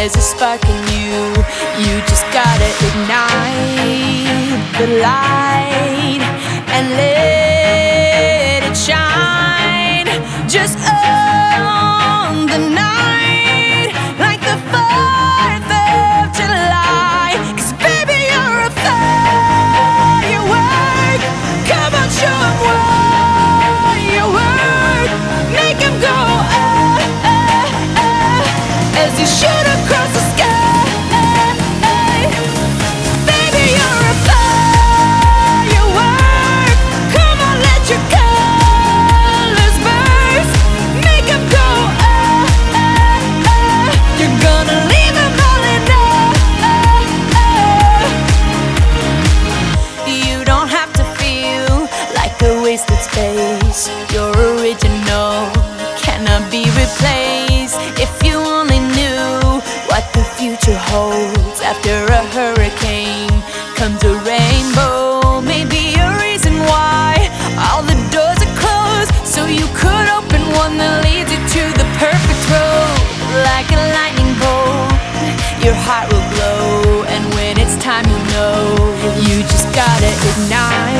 There's a spark in you, you just gotta ignite the light and let it shine. Just on the night, like the 4th of July. Cause baby, you're a firework. Come on, show what you. Make 'em go, ah, ah, ah, as you shoot replaced. If you only knew what the future holds after a hurricane comes a rainbow. Maybe a reason why all the doors are closed, so you could open one that leads you to the perfect road. Like a lightning bolt, your heart will glow, and when it's time, you know you just gotta ignite